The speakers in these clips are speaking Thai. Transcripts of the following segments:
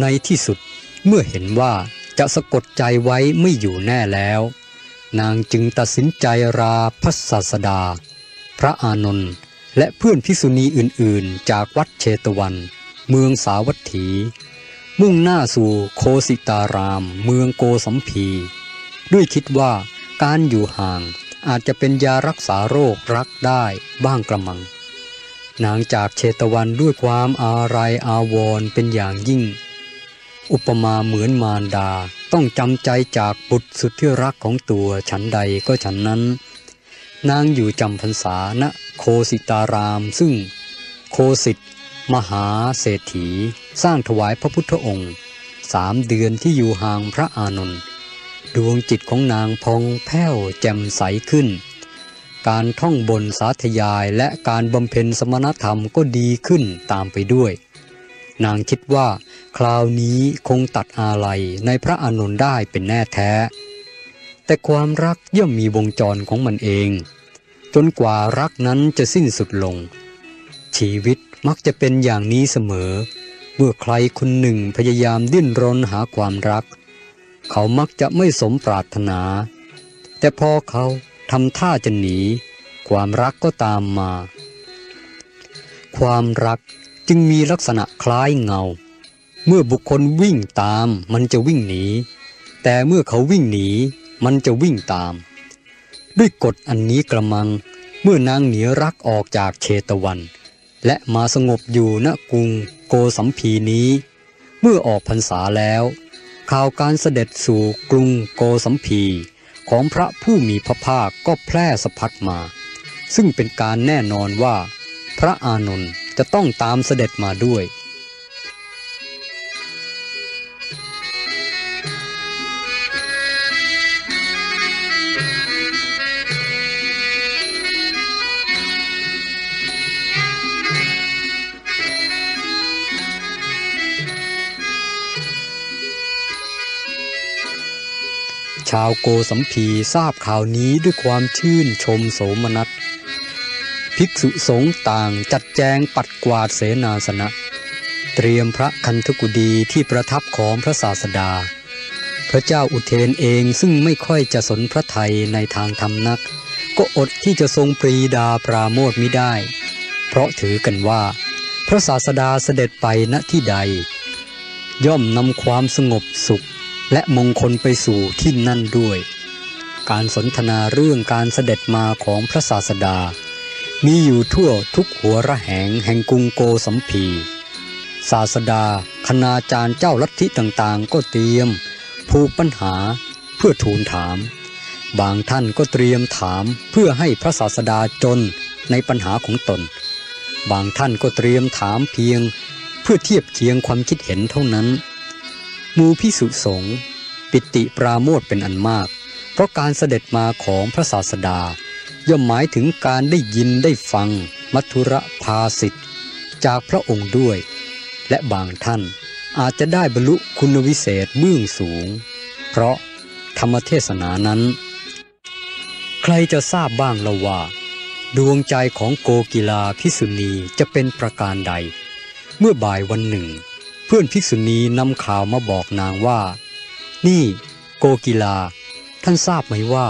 ในที่สุดเมื่อเห็นว่าจะสะกดใจไว้ไม่อยู่แน่แล้ว นางจึงตัดสินใจราพระศาสดา พระอานนท์และเพื่อนภิกษุณีอื่นๆ จากวัดเชตวัน เมืองสาวัตถี มุ่งหน้าสู่โคสิตาราม เมืองโกสัมพี ด้วยคิดว่าการอยู่ห่างอาจจะเป็นยารักษาโรครักได้บ้างกระมัง นางจากเชตวันด้วยความอาลัยอาวรณ์เป็นอย่างยิ่ง อุปมาเหมือนมารดา ต้องจำใจจากบุตรสุดที่รักของตัวฉันใดก็ฉันนั้น นางอยู่จำพรรษาณโคสิตาราม ซึ่งโคสิตมหาเศรษฐี สร้างถวายพระพุทธองค์สามเดือนที่อยู่ห่างพระอานนท์ดวงจิตของนางพองแผ้วแจ่มใสขึ้น การท่องบนสาธยายและการบำเพ็ญสมณธรรมก็ดีขึ้นตามไปด้วย นางคิดว่า คราวนี้คงตัดอาลัยในพระอานนท์ได้เป็นแน่แท้ แต่ความรักย่อมมีวงจรของมันเอง จนกว่ารักนั้นจะสิ้นสุดลง ชีวิตมักจะเป็นอย่างนี้เสมอ เมื่อใครคนหนึ่งพยายามดิ้นรนหาความรัก เขามักจะไม่สมปรารถนา แต่พอเขาทำท่าจะหนี ความรักก็ตามมา ความรัก จึงมีลักษณะคล้ายเงา เมื่อบุคคลวิ่งตามมันจะวิ่งหนี แต่เมื่อเขาวิ่งหนีมันจะวิ่งตาม ด้วยกฎอันนี้กระมัง เมื่อนางเหนียรักออกจากเชตวัน และมาสงบอยู่ณกรุงโกสัมพีนี้ เมื่อออกพรรษาแล้ว ข่าวการเสด็จสู่กรุงโกสัมพีของพระผู้มีพระภาคก็แพร่สะพัดมา ซึ่งเป็นการแน่นอนว่า พระอานนท์ จะต้องตามเสด็จมาด้วย ชาวโกสัมพีทราบข่าวนี้ด้วยความชื่นชมโสมนัส ภิกษุสงฆ์ต่างจัดแจงปัดกวาดเสนาสนะ เตรียมพระคันธกุฎีที่ประทับของพระศาสดา พระเจ้าอุเทนเองซึ่งไม่ค่อยจะสนพระไทยในทางธรรมนัก ก็อดที่จะทรงปรีดาปราโมทมิได้ เพราะถือกันว่า พระศาสดาเสด็จไปณที่ใด ย่อมนำความสงบสุขและมงคลไปสู่ที่นั่นด้วย การสนทนาเรื่องการเสด็จมาของพระศาสดา มีอยู่ทั่วทุกหัวระแหงแห่งกรุงโกสัมพีศาสดาคณาจารย์เจ้าลัทธิต่างๆ ก็เตรียมผูกปัญหาเพื่อทูลถาม บางท่านก็เตรียมถามเพื่อให้พระศาสดาจนในปัญหาของตน บางท่านก็เตรียมถามเพียง เพื่อเทียบเคียงความคิดเห็นเท่านั้นหมูพิสุสงปิติปราโมทเป็นอันมาก เพราะการเสด็จมาของพระศาสดา ย่อมหมายถึงการได้ยินได้ฟัง มัทุระภาสิทธิ์จากพระองค์ด้วย และบางท่านอาจจะได้บรรลุคุณวิเศษเบื้องสูง เพราะธรรมเทศนานั้น ใครจะทราบบ้างละว่า ดวงใจของโกกีลาพิสุณีจะเป็นประการใด เมื่อบ่ายวันหนึ่ง เพื่อนภิกษุณีนำข่าวมาบอกนางว่า นี่ โกกีลา ท่านทราบไหมว่า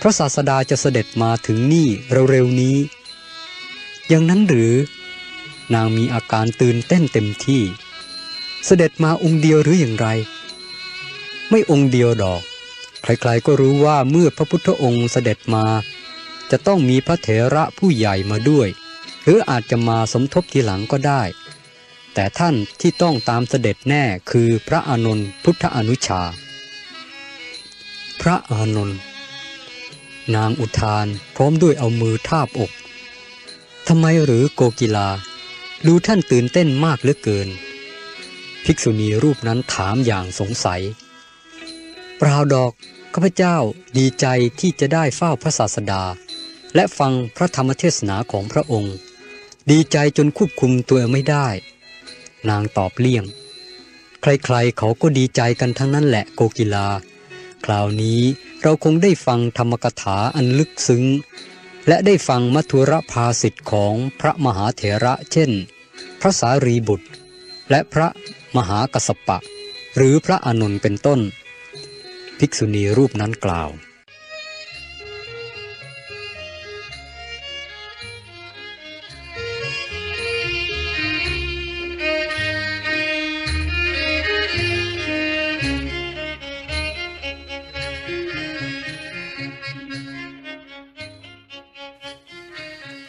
พระศาสดาจะเสด็จมาถึงนี่เร็วๆนี้ อย่างนั้นหรือนางมีอาการตื่นเต้นเต็มที่ เสด็จมาองค์เดียวหรืออย่างไร ไม่องค์เดียวดอก ใครๆก็รู้ว่าเมื่อพระพุทธองค์เสด็จมา จะต้องมีพระเถระผู้ใหญ่มาด้วย หรืออาจจะมาสมทบทีหลังก็ได้ แต่ท่านที่ต้องตามเสด็จแน่คือพระอานนท์พุทธอนุชา พระอานนท์ นางอุทาน พร้อมด้วยเอามือทาบอก ทำไมหรือโกกีลา ดูท่านตื่นเต้นมากเหลือเกิน ภิกษุณีรูปนั้นถามอย่างสงสัย เปล่าดอกข้าพเจ้าดีใจที่จะได้เฝ้าพระศาสดา และฟังพระธรรมเทศนาของพระองค์ ดีใจจนควบคุมตัวไม่ได้ นางตอบเลี่ยง ใครๆเขาก็ดีใจกันทั้งนั้นแหละโกกีลา คราวนี้เราคงได้ฟังธรรมกถาอันลึกซึ้ง และได้ฟังมัทุรภาสิทธิ์ของพระมหาเถระเช่น พระสารีบุตร และพระมหากัสสปะ หรือพระอานนท์เป็นต้น ภิกษุณีรูปนั้นกล่าว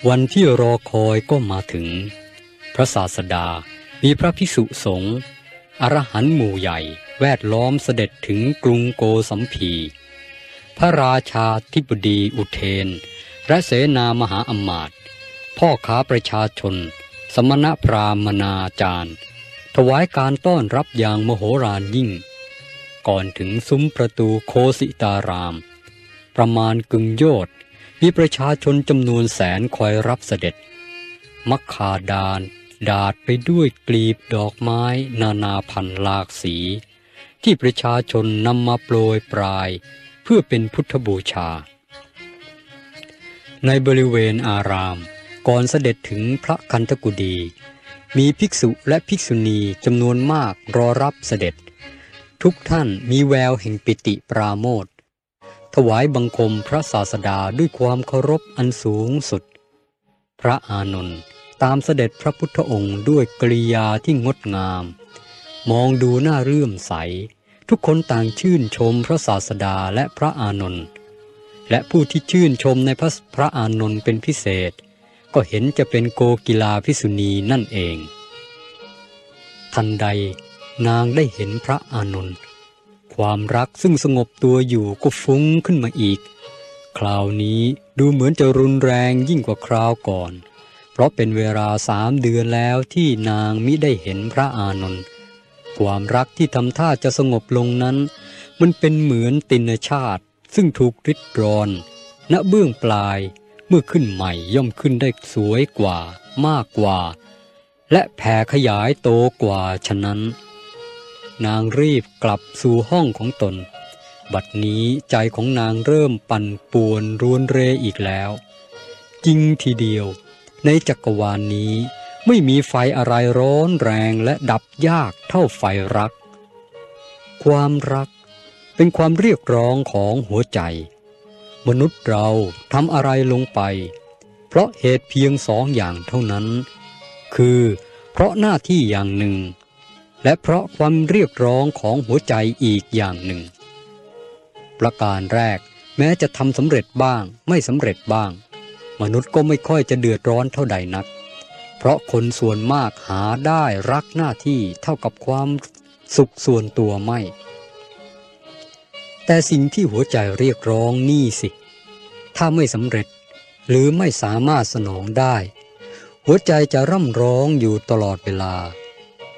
วันที่รอคอยก็มาถึง พระศาสดามีพระภิกษุสงฆ์อรหันต์หมู่ใหญ่แวดล้อมเสด็จถึงกรุงโกสัมพี พระราชาธิบดีอุเทน และเสนามหาอมาตย์พ่อค้าประชาชน สมณพราหมณาจารย์ ถวายการต้อนรับอย่างมโหฬารยิ่ง ก่อนถึงซุ้มประตูโคสิตาราม ประมาณกึ่งโยชน์ มีประชาชนจำนวนแสนคอยรับเสด็จ มักคาดาน ดาดไปด้วยกลีบดอกไม้นานาพันหลากสี ที่ประชาชนนำมาโปรยปลาย เพื่อเป็นพุทธบูชา ในบริเวณอาราม ก่อนเสด็จถึงพระคันธกุฎีมีภิกษุและภิกษุณีจำนวนมากรอรับเสด็จ ทุกท่านมีแววแห่งปิติปราโมทย์ ถวายบังคมพระศาสดาด้วยความเคารพอันสูงสุด พระอานนท์ตามเสด็จพระพุทธองค์ด้วยกริยาที่งดงาม มองดูหน้าเรื่อมใส ทุกคนต่างชื่นชมพระศาสดาและพระอานนท์และผู้ที่ชื่นชมในพระพระอานนท์เป็นพิเศษ ก็เห็นจะเป็นโกกีลาพิสุณีนั่นเอง ทันใดนางได้เห็นพระอานนท์ ความรักซึ่งสงบตัวอยู่ก็ฟุ้งขึ้นมาอีก คราวนี้ดูเหมือนจะรุนแรงยิ่งกว่าคราวก่อน เพราะเป็นเวลาสามเดือนแล้วที่นางมิได้เห็นพระอานนท์ความรักที่ทำท่าจะสงบลงนั้น มันเป็นเหมือนตินชาติซึ่งถูกริดรอน ณเบื้องปลายเมื่อขึ้นใหม่ย่อมขึ้นได้สวยกว่ามากกว่า และแผ่ขยายโตกว่าฉะนั้น นางรีบกลับสู่ห้องของตน บัดนี้ใจของนางเริ่มปั่นป่วนรวนเรอีกแล้ว จริงทีเดียว ในจักรวาลนนี้ไม่มีไฟอะไรร้อนแรงและดับยากเท่าไฟรัก ความรักเป็นความเรียกร้องของหัวใจ มนุษย์เราทำอะไรลงไป เพราะเหตุเพียงสองอย่างเท่านั้น คือเพราะหน้าที่อย่างหนึ่ง และเพราะความเรียกร้องของหัวใจอีกอย่างหนึ่ง ประการแรกแม้จะทำสำเร็จบ้างไม่สำเร็จบ้าง มนุษย์ก็ไม่ค่อยจะเดือดร้อนเท่าใดนัก เพราะคนส่วนมากหาได้รักหน้าที่เท่ากับความสุขส่วนตัวไม่ แต่สิ่งที่หัวใจเรียกร้องนี่สิ ถ้าไม่สำเร็จหรือไม่สามารถสนองได้ หัวใจจะร่ำร้องอยู่ตลอดเวลา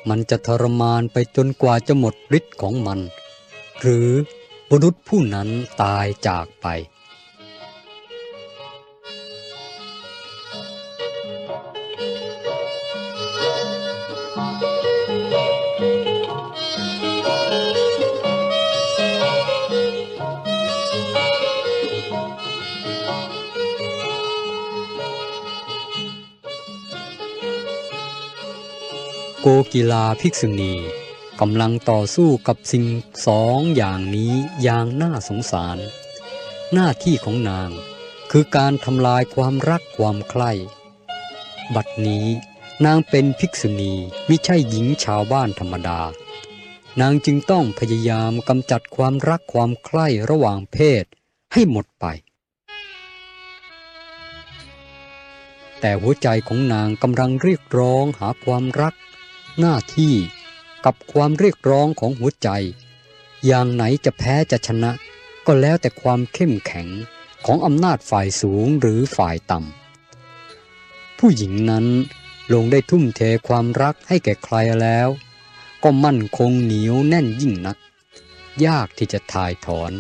มันจะทรมานไปจนกว่าจะหมดฤทธิ์ของมัน หรือมนุษย์ผู้นั้นตายจากไป โกกีลาภิกษุณีกำลังต่อสู้กับสิ่งสองอย่างนี้อย่างน่าสงสาร หน้าที่ของนางคือการทำลายความรักความใคร่บัดนี้นางเป็นภิกษุณีไมิใช่หญิงชาวบ้านธรรมดา นางจึงต้องพยายามกำจัดความรักความใคร่ระหว่างเพศให้หมดไป แต่หัวใจของนางกำลังเรียกร้องหาความรัก หน้าที่กับความเรียกร้องของหัวใจ อย่างไหนจะแพ้จะชนะ ก็แล้วแต่ความเข้มแข็งของอำนาจฝ่ายสูงหรือฝ่ายต่ำผู้หญิงนั้นลงได้ทุ่มเทความรักให้แก่ใครแล้ว ก็มั่นคงเหนียวแน่นยิ่งนัก ยากที่จะถ่ายถอน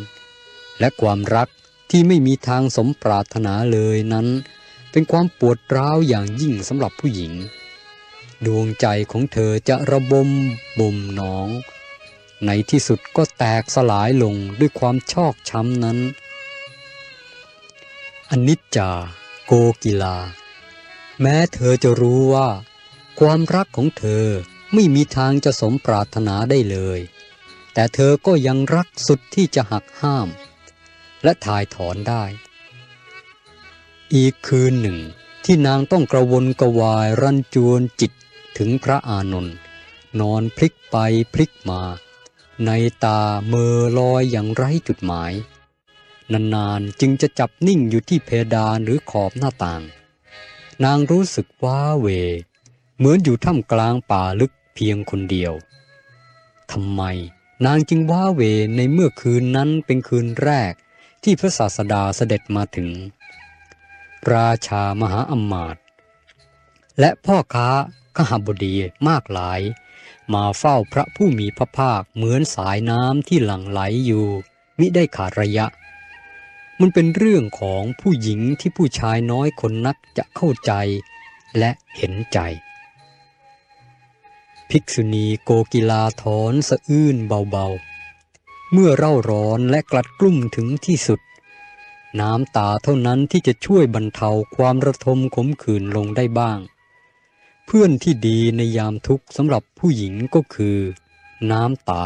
และความรักที่ไม่มีทางสมปรารถนาเลยนั้น เป็นความปวดร้าวอย่างยิ่งสำหรับผู้หญิง ดวงใจของเธอจะระบมบ่มหนอง ในที่สุดก็แตกสลายลงด้วยความชอกช้ำนั้น อนิจจา โกกิลา แม้เธอจะรู้ว่า ความรักของเธอไม่มีทางจะสมปรารถนาได้เลย แต่เธอก็ยังรักสุดที่จะหักห้าม และถ่ายถอนได้ อีกคืนหนึ่งที่นางต้องกระวนกระวายรันจวนจิต ถึงพระอานนท์นอนพลิกไปพลิกมา ในตาเมอลอยอย่างไร้จุดหมาย นานๆจึงจะจับนิ่งอยู่ที่เพดานหรือขอบหน้าต่าง นางรู้สึกว้าเหวเหมือนอยู่ท่ามกลางป่าลึกเพียงคนเดียวทำไมนางจึงว้าเหวในเมื่อคืนนั้นเป็นคืนแรกที่พระศาสดาเสด็จมาถึง ราชามหาอำมาตย์และพ่อค้า ขหบดีมากหลาย มาเฝ้าพระผู้มีพระภาคเหมือนสายน้ำที่หลั่งไหลอยู่มิได้ขาดระยะ มันเป็นเรื่องของผู้หญิงที่ผู้ชายน้อยคนนักจะเข้าใจและเห็นใจ ภิกษุณีโกกิลาถอนสะอื้นเบาๆ เมื่อเร่าร้อนและกลัดกลุ้มถึงที่สุด น้ำตาเท่านั้นที่จะช่วยบรรเทาความระทมขมขื่นลงได้บ้าง เพื่อนที่ดีในยามทุกข์สำหรับผู้หญิงก็คือ น้ำตา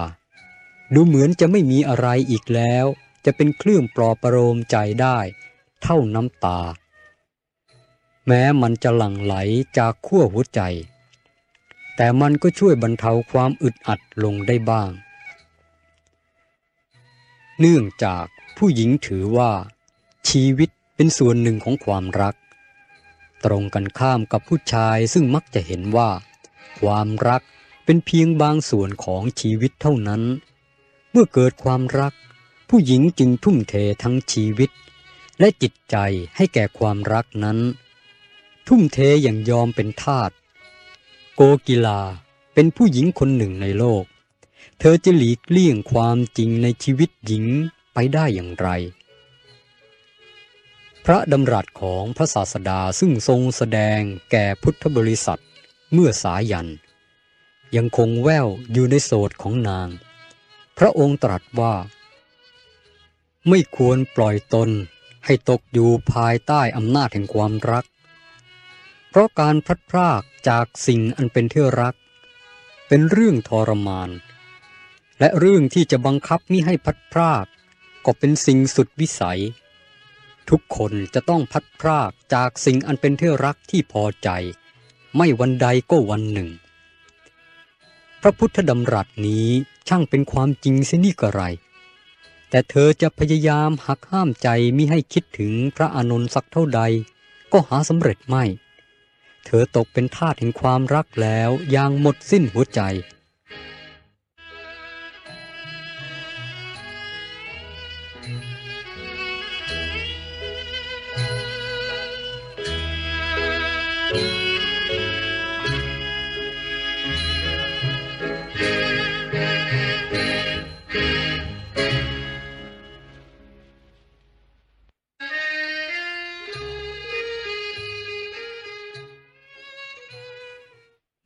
ดูเหมือนจะไม่มีอะไรอีกแล้ว จะเป็นเครื่องปลอบประโลมใจได้ เท่าน้ำตา แม้มันจะหลั่งไหลจากขั้วหัวใจ แต่มันก็ช่วยบรรเทาความอึดอัดลงได้บ้าง เนื่องจากผู้หญิงถือว่า ชีวิตเป็นส่วนหนึ่งของความรัก ตรงกันข้ามกับผู้ชายซึ่งมักจะเห็นว่า ความรักเป็นเพียงบางส่วนของชีวิตเท่านั้น เมื่อเกิดความรัก ผู้หญิงจึงทุ่มเททั้งชีวิต และจิตใจให้แก่ความรักนั้น ทุ่มเทอย่างยอมเป็นทาสโกกีลาเป็นผู้หญิงคนหนึ่งในโลก เธอจะหลีกเลี่ยงความจริงในชีวิตหญิงไปได้อย่างไร พระดำรัสของพระศาสดาซึ่งทรงแสดงแก่พุทธบริษัทเมื่อสายัน ยังคงแววอยู่ในโสดของนาง พระองค์ตรัสว่า ไม่ควรปล่อยตนให้ตกอยู่ภายใต้อำนาจแห่งความรัก เพราะการพลัดพรากจากสิ่งอันเป็นที่รัก เป็นเรื่องทรมาน และเรื่องที่จะบังคับมิให้พลัดพราก ก็เป็นสิ่งสุดวิสัย ทุกคนจะต้องพัดพรากจากสิ่งอันเป็นที่รักที่พอใจ ไม่วันใดก็วันหนึ่ง พระพุทธดำรัสนี้ช่างเป็นความจริงเสียนี่กระไร แต่เธอจะพยายามหักห้ามใจมิให้คิดถึงพระอานนท์สักเท่าใด ก็หาสำเร็จไม่ เธอตกเป็นทาสแห่งความรักแล้วอย่างหมดสิ้นหัวใจ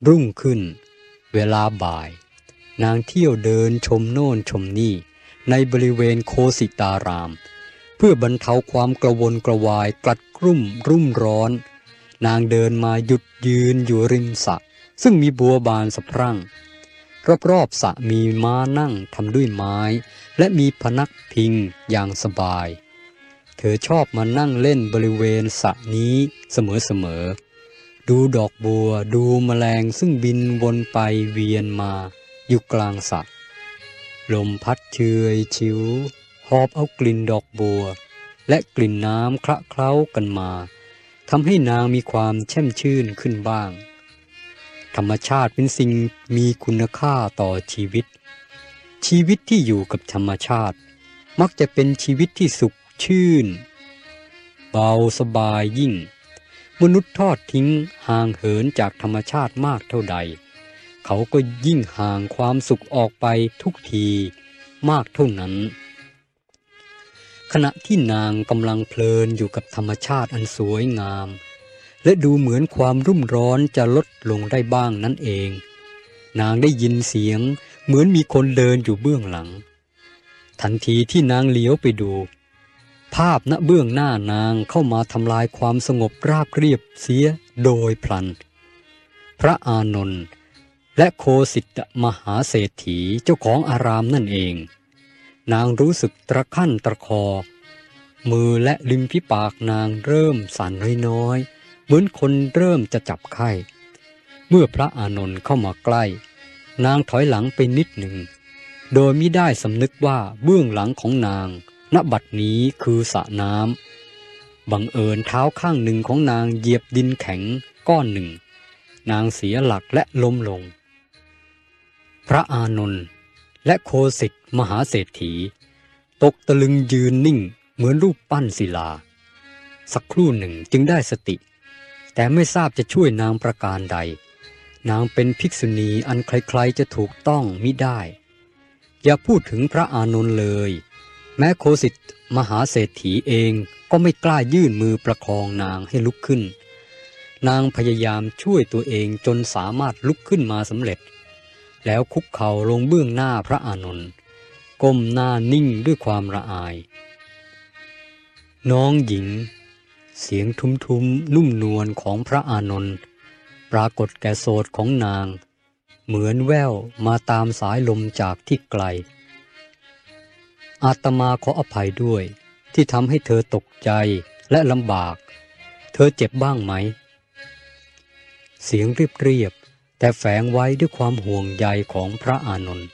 รุ่งขึ้น เวลาบ่าย นางเที่ยวเดินชมโน่นชมนี่ในบริเวณโคสิตาราม เพื่อบรรเทาความกระวนกระวายกลัดกรุ่มรุ่มร้อน นางเดินมาหยุดยืนอยู่ริมสระซึ่งมีบัวบานสะพรั่ง รอบๆสระมีม้านั่งทำด้วยไม้ และมีพนักพิงอย่างสบาย เธอชอบมานั่งเล่นบริเวณสระนี้เสมอๆ ดูดอกบัว ดูแมลงซึ่งบินวนไปเวียนมา อยู่กลางสระลมพัดเชยชิว หอบเอากลิ่นดอกบัว และกลิ่นน้ำคละเคล้ากันมาทำให้นางมีความแช่มชื่นขึ้นบ้าง ธรรมชาติเป็นสิ่งมีคุณค่าต่อชีวิต ชีวิตที่อยู่กับธรรมชาติ มักจะเป็นชีวิตที่สุขชื่น เบาสบายยิ่ง มนุษย์ทอดทิ้งห่างเหินจากธรรมชาติมากเท่าใด เขาก็ยิ่งห่างความสุขออกไปทุกทีมากเท่านั้น ขณะที่นางกำลังเพลินอยู่กับธรรมชาติอันสวยงาม และดูเหมือนความรุ่มร้อนจะลดลงได้บ้างนั่นเอง นางได้ยินเสียงเหมือนมีคนเดินอยู่เบื้องหลัง ทันทีที่นางเลี้ยวไปดู ภาพณเบื้องหน้านางเข้ามาทำลายความสงบราบเรียบเสียโดยพลัน พระอานนท์และโคสิตมหาเศรษฐีเจ้าของอารามนั่นเอง นางรู้สึกตะขั้นตะคอ มือและริมฝีปากนางเริ่มสั่นน้อยๆเหมือนคนเริ่มจะจับไข้เมื่อพระอานนท์เข้ามาใกล้ นางถอยหลังไปนิดหนึ่ง โดยมิได้สำนึกว่าเบื้องหลังของนาง ณบัดนี้คือสระน้ำบังเอิญเท้าข้างหนึ่งของนางเหยียบดินแข็งก้อนหนึ่ง นางเสียหลักและล้มลง พระอานนท์และโคสิตมหาเศรษฐี ตกตะลึงยืนนิ่งเหมือนรูปปั้นศิลา สักครู่หนึ่งจึงได้สติ แต่ไม่ทราบจะช่วยนางประการใด นางเป็นภิกษุณีอันใครๆจะถูกต้องมิได้ อย่าพูดถึงพระอานนท์เลย แม้โคสิตมหาเศรษฐีเองก็ไม่กล้ายื่นมือประคองนางให้ลุกขึ้น นางพยายามช่วยตัวเองจนสามารถลุกขึ้นมาสำเร็จ แล้วคุกเข่าลงเบื้องหน้าพระอานนท์ก้มหน้านิ่งด้วยความละอาย น้องหญิง เสียงทุ้มๆนุ่มนวลของพระอานนท์ปรากฏแก่โสดของนาง เหมือนแววมาตามสายลมจากที่ไกล อาตมาขออภัยด้วย ที่ทำให้เธอตกใจและลำบาก เธอเจ็บบ้างไหม เสียงเรียบๆแต่แฝงไว้ด้วยความห่วงใยของพระอานนท์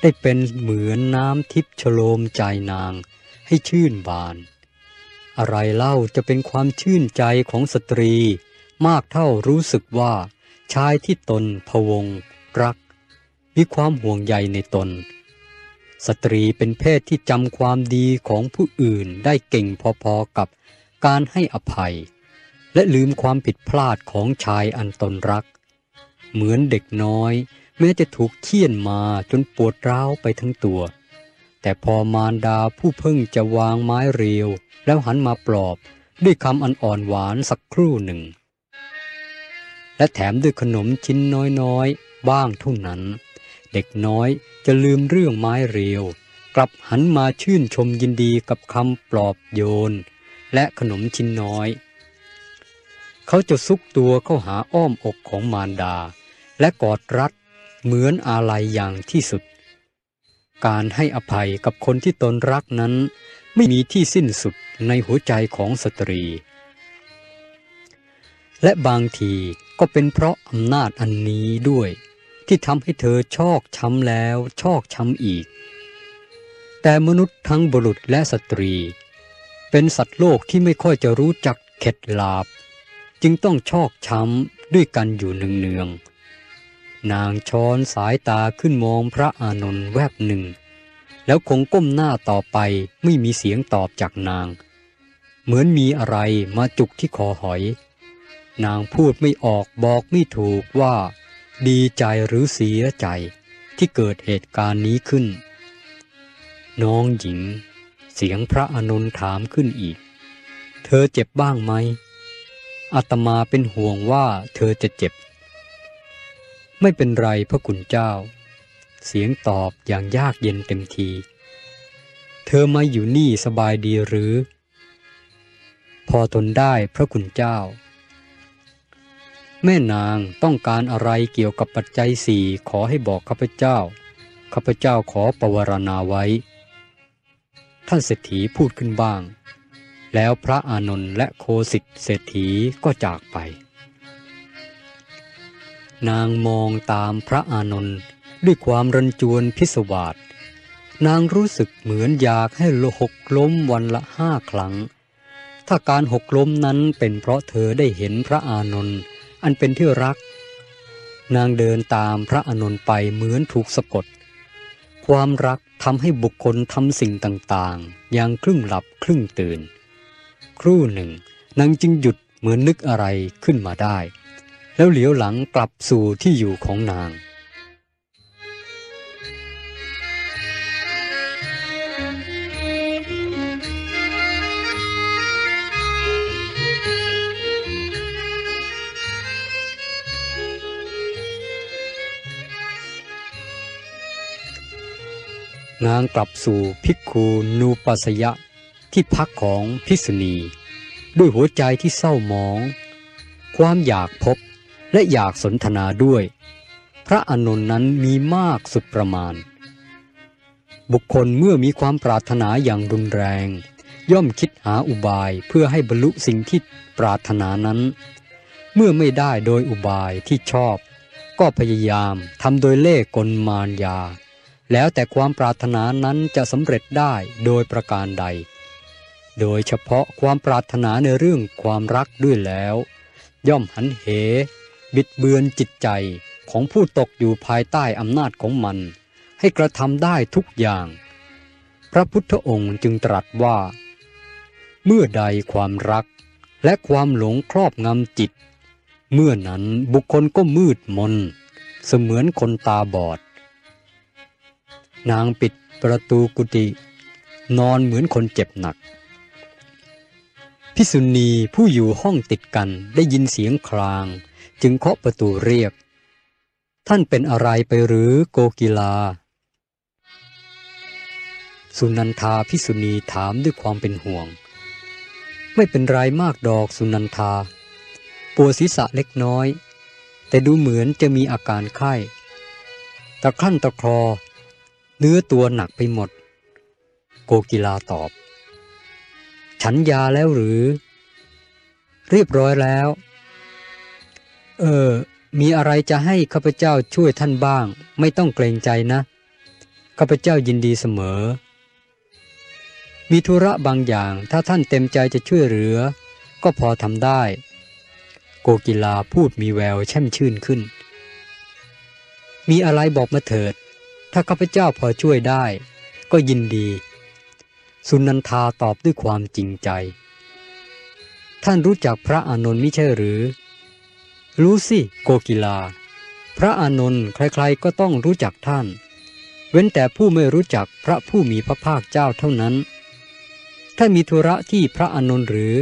ได้เป็นเหมือนน้ำทิพย์ชโลมใจนางให้ชื่นบาน อะไรเล่าจะเป็นความชื่นใจของสตรี มากเท่ารู้สึกว่าชายที่ตนพวง รัก มีความห่วงใยในตน สตรีเป็นเพศที่จำความดีของผู้อื่นได้เก่งพอๆกับการให้อภัย และลืมความผิดพลาดของชายอันตนรัก เหมือนเด็กน้อย แม้จะถูกเคี่ยนมาจนปวดร้าวไปทั้งตัว แต่พอมารดาผู้เพิ่งจะวางไม้เรียว แล้วหันมาปลอบด้วยคำอันอ่อนหวานสักครู่หนึ่ง และแถมด้วยขนมชิ้นน้อยๆ บ้างเท่านั้น เด็กน้อยจะลืมเรื่องไม้เรียว กลับหันมาชื่นชมยินดีกับคำปลอบโยน และขนมชิ้นน้อย เขาจะซุกตัวเข้าหาอ้อมอกของมารดา และกอดรัดเหมือนอาลัยอย่างที่สุด การให้อภัยกับคนที่ตนรักนั้น ไม่มีที่สิ้นสุดในหัวใจของสตรี และบางทีก็เป็นเพราะอำนาจอันนี้ด้วย ที่ทำให้เธอชอกช้ำแล้วชอกช้ำอีก แต่มนุษย์ทั้งบุรุษและสตรี เป็นสัตว์โลกที่ไม่ค่อยจะรู้จักเข็ดหลาบ จึงต้องชอกช้ำด้วยกันอยู่เนืองๆนางช้อนสายตาขึ้นมองพระอานนท์แวบหนึ่ง แล้วคงก้มหน้าต่อไปไม่มีเสียงตอบจากนาง เหมือนมีอะไรมาจุกที่คอหอย นางพูดไม่ออกบอกไม่ถูกว่า ดีใจหรือเสียใจที่เกิดเหตุการณ์นี้ขึ้น น้องหญิง เสียงพระอานนท์ถามขึ้นอีก เธอเจ็บบ้างไหมอาตมาเป็นห่วงว่าเธอจะเจ็บ ไม่เป็นไรพระคุณเจ้า เสียงตอบอย่างยากเย็นเต็มที เธอมาอยู่นี่สบายดีหรือ พอทนได้พระคุณเจ้า แม่นางต้องการอะไรเกี่ยวกับปัจจัยสี่ขอให้บอกข้าพเจ้า ข้าพเจ้าขอประวรณาไว้ ท่านเศรษฐีพูดขึ้นบ้าง แล้วพระอานนท์และโคสิทธิเศรษฐีก็จากไป นางมองตามพระอานนท์ด้วยความรันจวนพิศวาสนางรู้สึกเหมือนอยากให้โลหกล้มวันละห้าครั้ง ถ้าการหกล้มนั้นเป็นเพราะเธอได้เห็นพระอานนท์ อันเป็นที่รัก นางเดินตามพระอานนท์ไปเหมือนถูกสะกด ความรักทำให้บุคคลทำสิ่งต่างๆ อย่างครึ่งหลับครึ่งตื่น ครู่หนึ่งนางจึงหยุดเหมือนนึกอะไรขึ้นมาได้ แล้วเหลียวหลังกลับสู่ที่อยู่ของนาง นางกลับสู่ภิกขุนูปัสยะที่พักของภิกษุณี ด้วยหัวใจที่เศร้าหมอง ความอยากพบและอยากสนทนาด้วย พระอานนท์นั้นมีมากสุดประมาณ บุคคลเมื่อมีความปรารถนาอย่างรุนแรง ย่อมคิดหาอุบายเพื่อให้บรรลุสิ่งที่ปรารถนานั้น เมื่อไม่ได้โดยอุบายที่ชอบ ก็พยายามทำโดยเล่กลมารยา แล้วแต่ความปรารถนานั้นจะสำเร็จได้โดยประการใด โดยเฉพาะความปรารถนาในเรื่องความรักด้วยแล้ว ย่อมหันเห บิดเบือนจิตใจของผู้ตกอยู่ภายใต้อำนาจของมัน ให้กระทำได้ทุกอย่าง พระพุทธองค์จึงตรัสว่า เมื่อใดความรักและความหลงครอบงำจิต เมื่อนั้นบุคคลก็มืดมน เสมือนคนตาบอด นางปิดประตูกุฏินอนเหมือนคนเจ็บหนัก พิสุณีผู้อยู่ห้องติดกันได้ยินเสียงคราง จึงเคาะประตูเรียก ท่านเป็นอะไรไปหรือโกกีลา สุนันทาพิสุณีถามด้วยความเป็นห่วง ไม่เป็นไรมากดอกสุนันทาปวดศีรษะเล็กน้อย แต่ดูเหมือนจะมีอาการไข้ตะครั่นตะครอ เนื้อตัวหนักไปหมด โกกีลาตอบ ฉันยาแล้วหรือ เรียบร้อยแล้ว เออ มีอะไรจะให้ข้าพเจ้าช่วยท่านบ้าง ไม่ต้องเกรงใจนะ ข้าพเจ้ายินดีเสมอ มีธุระบางอย่าง ถ้าท่านเต็มใจจะช่วยเหลือ ก็พอทำได้ โกกีลาพูดมีแววแช่มชื่นขึ้น มีอะไรบอกมาเถิด ถ้าข้าพเจ้าพอช่วยได้ ก็ยินดี สุนันทาตอบด้วยความจริงใจ ท่านรู้จักพระอานนท์ไม่ใช่หรือ รู้สิ โกกีลา พระอานนท์ใครๆก็ต้องรู้จักท่าน เว้นแต่ผู้ไม่รู้จักพระผู้มีพระภาคเจ้าเท่านั้นท่านมีธุระที่พระอานนท์หรือ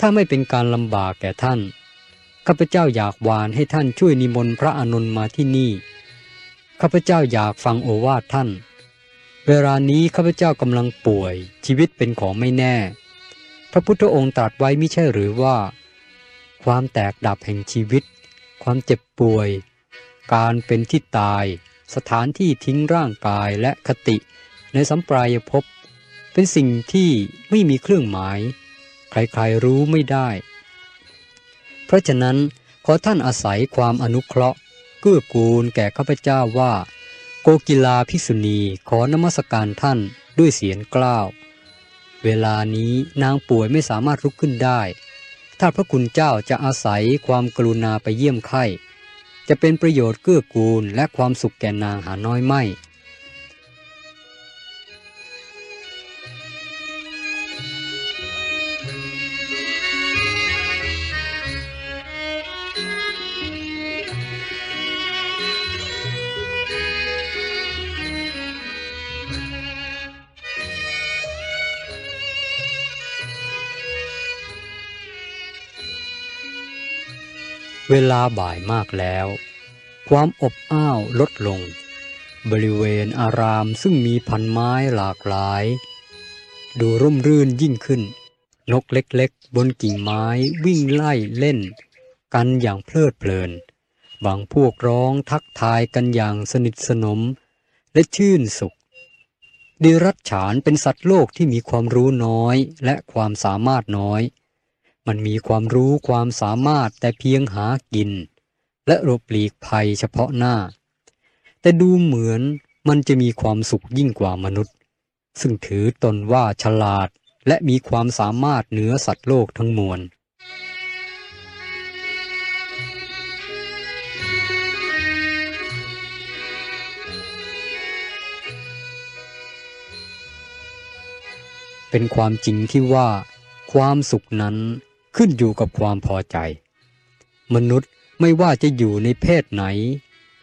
ถ้าไม่เป็นการลำบากแก่ท่านข้าพเจ้าอยากวานให้ท่านช่วยนิมนต์พระอานนท์มาที่นี่ ข้าพเจ้าอยากฟังโอวาทท่าน เวลานี้ข้าพเจ้ากำลังป่วย ชีวิตเป็นของไม่แน่ พระพุทธองค์ตรัสไว้ไม่ใช่หรือว่า ความแตกดับแห่งชีวิต ความเจ็บป่วย การเป็นที่ตาย สถานที่ทิ้งร่างกายและคติ ในสัมปรายภพเป็นสิ่งที่ไม่มีเครื่องหมาย ใครๆรู้ไม่ได้ เพราะฉะนั้นขอท่านอาศัยความอนุเคราะห์ เกื้อกูลแก่ข้าพเจ้าว่า โกกิลาภิกษุณีขอนมัสการท่านด้วยเสียงกล้าว เวลานี้นางป่วยไม่สามารถลุกขึ้นได้ ถ้าพระคุณเจ้าจะอาศัยความกรุณาไปเยี่ยมไข้ จะเป็นประโยชน์เกื้อกูลและความสุขแก่นางหาน้อยไม่ เวลาบ่ายมากแล้ว ความอบอ้าวลดลง บริเวณอารามซึ่งมีพันไม้หลากหลาย ดูร่มรื่นยิ่งขึ้น นกเล็กๆ บนกิ่งไม้วิ่งไล่เล่น กันอย่างเพลิดเพลิน บางพวกร้องทักทายกันอย่างสนิทสนม และชื่นสุขเดรัจฉานเป็นสัตว์โลกที่มีความรู้น้อยและความสามารถน้อย มันมีความรู้ความสามารถแต่เพียงหากิน และหลบหลีกภัยเฉพาะหน้า แต่ดูเหมือนมันจะมีความสุขยิ่งกว่ามนุษย์ ซึ่งถือตนว่าฉลาดและมีความสามารถเหนือสัตว์โลกทั้งมวลเป็นความจริงที่ว่าความสุขนั้น ขึ้นอยู่กับความพอใจ มนุษย์ไม่ว่าจะอยู่ในเพศไหน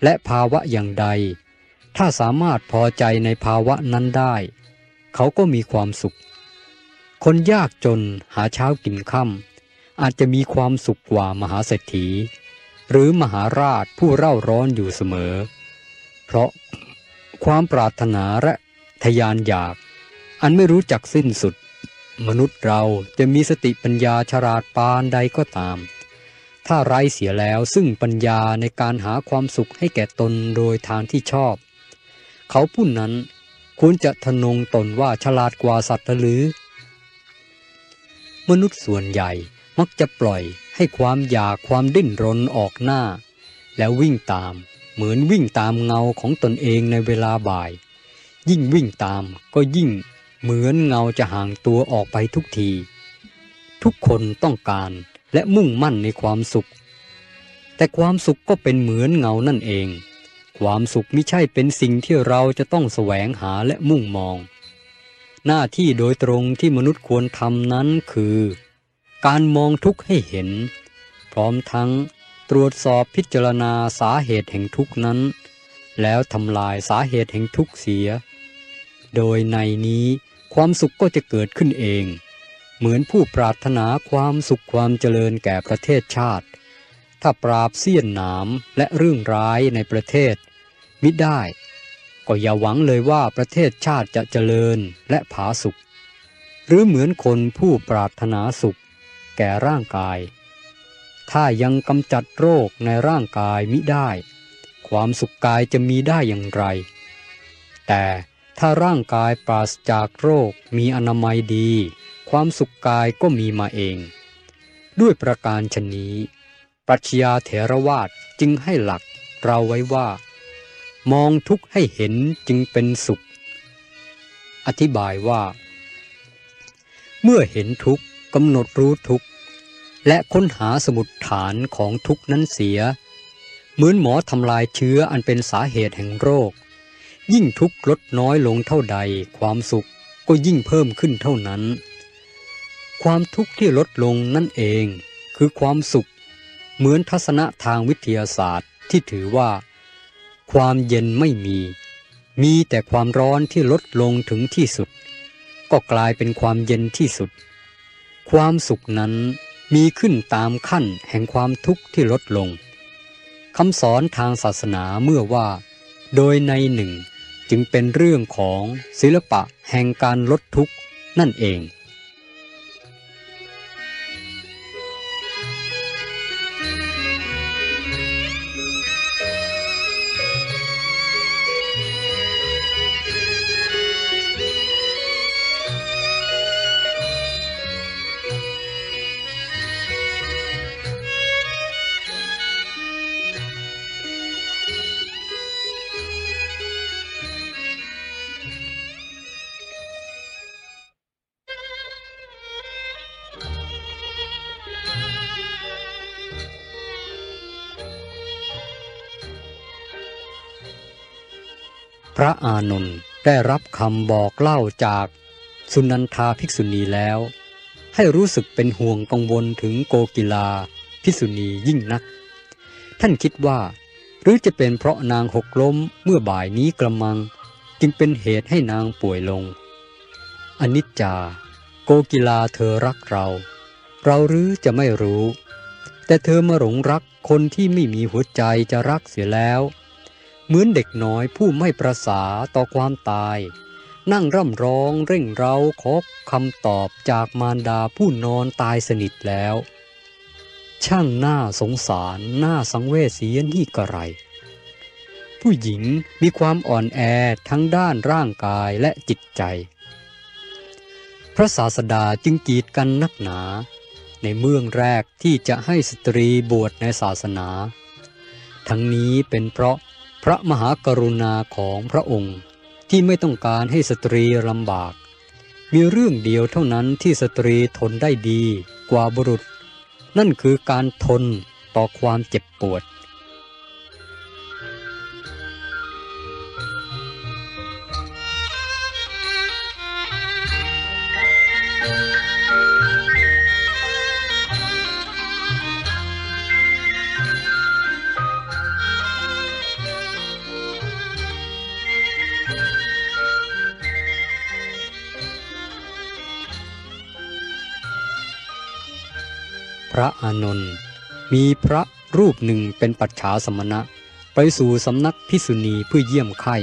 และภาวะอย่างใด ถ้าสามารถพอใจในภาวะนั้นได้ เขาก็มีความสุข คนยากจนหาเช้ากินค่ำอาจจะมีความสุขกว่ามหาเศรษฐี หรือมหาราชผู้เร่าร้อนอยู่เสมอ เพราะความปรารถนาและทยานอยาก อันไม่รู้จักสิ้นสุด มนุษย์เราจะมีสติปัญญาฉลาดปานใดก็ตาม ถ้าไร้เสียแล้วซึ่งปัญญาในการหาความสุขให้แก่ตนโดยทางที่ชอบ เขาผู้นั้นควรจะทนงตนว่าฉลาดกว่าสัตว์หรือ มนุษย์ส่วนใหญ่มักจะปล่อยให้ความอยากความดิ้นรนออกหน้า แล้ววิ่งตาม เหมือนวิ่งตามเงาของตนเองในเวลาบ่าย ยิ่งวิ่งตามก็ยิ่ง เหมือนเงาจะห่างตัวออกไปทุกที ทุกคนต้องการและมุ่งมั่นในความสุข แต่ความสุขก็เป็นเหมือนเงานั่นเอง ความสุขไม่ใช่เป็นสิ่งที่เราจะต้องแสวงหาและมุ่งมอง หน้าที่โดยตรงที่มนุษย์ควรทำนั้นคือ การมองทุกข์ให้เห็น พร้อมทั้งตรวจสอบพิจารณาสาเหตุแห่งทุกข์นั้น แล้วทำลายสาเหตุแห่งทุกข์เสีย โดยในนี้ ความสุขก็จะเกิดขึ้นเอง เหมือนผู้ปรารถนาความสุขความเจริญแก่ประเทศชาติ ถ้าปราบเสี้ยนหนามและเรื่องร้ายในประเทศ มิได้ ก็อย่าหวังเลยว่าประเทศชาติจะเจริญและผาสุข หรือเหมือนคนผู้ปรารถนาสุข แก่ร่างกาย ถ้ายังกำจัดโรคในร่างกายมิได้ ความสุขกายจะมีได้อย่างไร แต่ ถ้าร่างกายปราศจากโรคมีอนามัยดี ความสุขกายก็มีมาเอง ด้วยประการชนนี้ ปรัชญาเถรวาทจึงให้หลักเราไว้ว่า มองทุกข์ให้เห็นจึงเป็นสุข อธิบายว่า เมื่อเห็นทุกข์กำหนดรู้ทุกข์ และค้นหาสมุดฐานของทุกข์นั้นเสีย เหมือนหมอทำลายเชื้ออันเป็นสาเหตุแห่งโรค ยิ่งทุกข์ลดน้อยลงเท่าใด ความสุขก็ยิ่งเพิ่มขึ้นเท่านั้น ความทุกข์ที่ลดลงนั่นเอง คือความสุข เหมือนทัศนะทางวิทยาศาสตร์ที่ถือว่า ความเย็นไม่มี มีแต่ความร้อนที่ลดลงถึงที่สุด ก็กลายเป็นความเย็นที่สุด ความสุขนั้นมีขึ้นตามขั้นแห่งความทุกข์ที่ลดลงคำสอนทางศาสนาเมื่อว่า โดยในหนึ่ง จึงเป็นเรื่องของศิลปะแห่งการลดทุกข์นั่นเอง พระอานนท์ได้รับคำบอกเล่าจากสุนันทาภิกษุณีแล้ว ให้รู้สึกเป็นห่วงกังวลถึงโกกิลาภิกษุณียิ่งนัก ท่านคิดว่า หรือจะเป็นเพราะนางหกล้มเมื่อบ่ายนี้กระมัง จึงเป็นเหตุให้นางป่วยลง อนิจจา โกกิลาเธอรักเรา เราหรือจะไม่รู้ แต่เธอมาหลงรักคนที่ไม่มีหัวใจจะรักเสียแล้ว เหมือนเด็กน้อยผู้ไม่ประสาต่อความตาย นั่งร่ำร้องเร่งเร้าขอคำตอบจากมารดาผู้นอนตายสนิทแล้ว ช่างหน่าสงสารหน่าสังเวชเสียนี่กระไร ผู้หญิงมีความอ่อนแอทั้งด้านร่างกายและจิตใจ พระศาสดาจึงกีดกันนักหนา ในเมืองแรกที่จะให้สตรีบวชในศาสนา ทั้งนี้เป็นเพราะ พระมหากรุณาของพระองค์ที่ไม่ต้องการให้สตรีลำบาก มีเรื่องเดียวเท่านั้นที่สตรีทนได้ดีกว่าบุรุษ นั่นคือการทนต่อความเจ็บปวด พระอานนท์มีพระรูปหนึ่งเป็นปัจฉาสมณะ ไปสู่สำนักพิสุณีเพื่อเยี่ยมไข้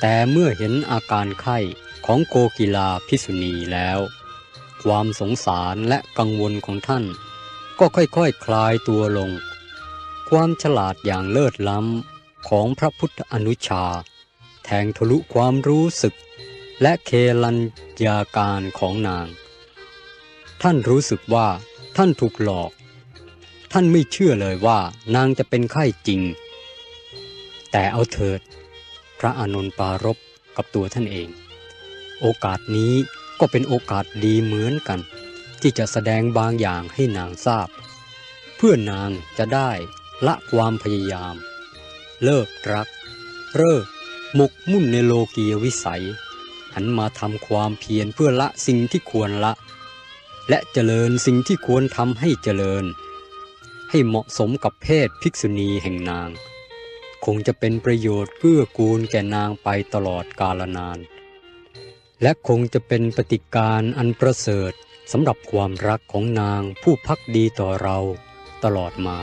แต่เมื่อเห็นอาการไข้ของโกกีลาพิสุณีแล้ว ความสงสารและกังวลของท่าน ก็ค่อยๆคคลายตัวลง ความฉลาดอย่างเลิศล้ำของพระพุทธอนุชา แทงทะลุความรู้สึก และเคลัญยาการของนาง ท่านรู้สึกว่า ท่านถูกหลอก ท่านไม่เชื่อเลยว่านางจะเป็นไข้จริง แต่เอาเถิด พระอานนท์ปารบกับตัวท่านเอง โอกาสนี้ก็เป็นโอกาสดีเหมือนกัน ที่จะแสดงบางอย่างให้นางทราบ เพื่อนางจะได้ละความพยายาม เลิกรัก เลิกหมกมุ่นในโลกียวิสัย หันมาทำความเพียรเพื่อละสิ่งที่ควรละ และเจริญสิ่งที่ควรทำให้เจริญ ให้เหมาะสมกับเพศภิกษุณีแห่งนาง คงจะเป็นประโยชน์เกื้อกูลแก่นางไปตลอดกาลนาน และคงจะเป็นปฏิการอันประเสริฐสำหรับความรักของนางผู้พักดีต่อเราตลอดมา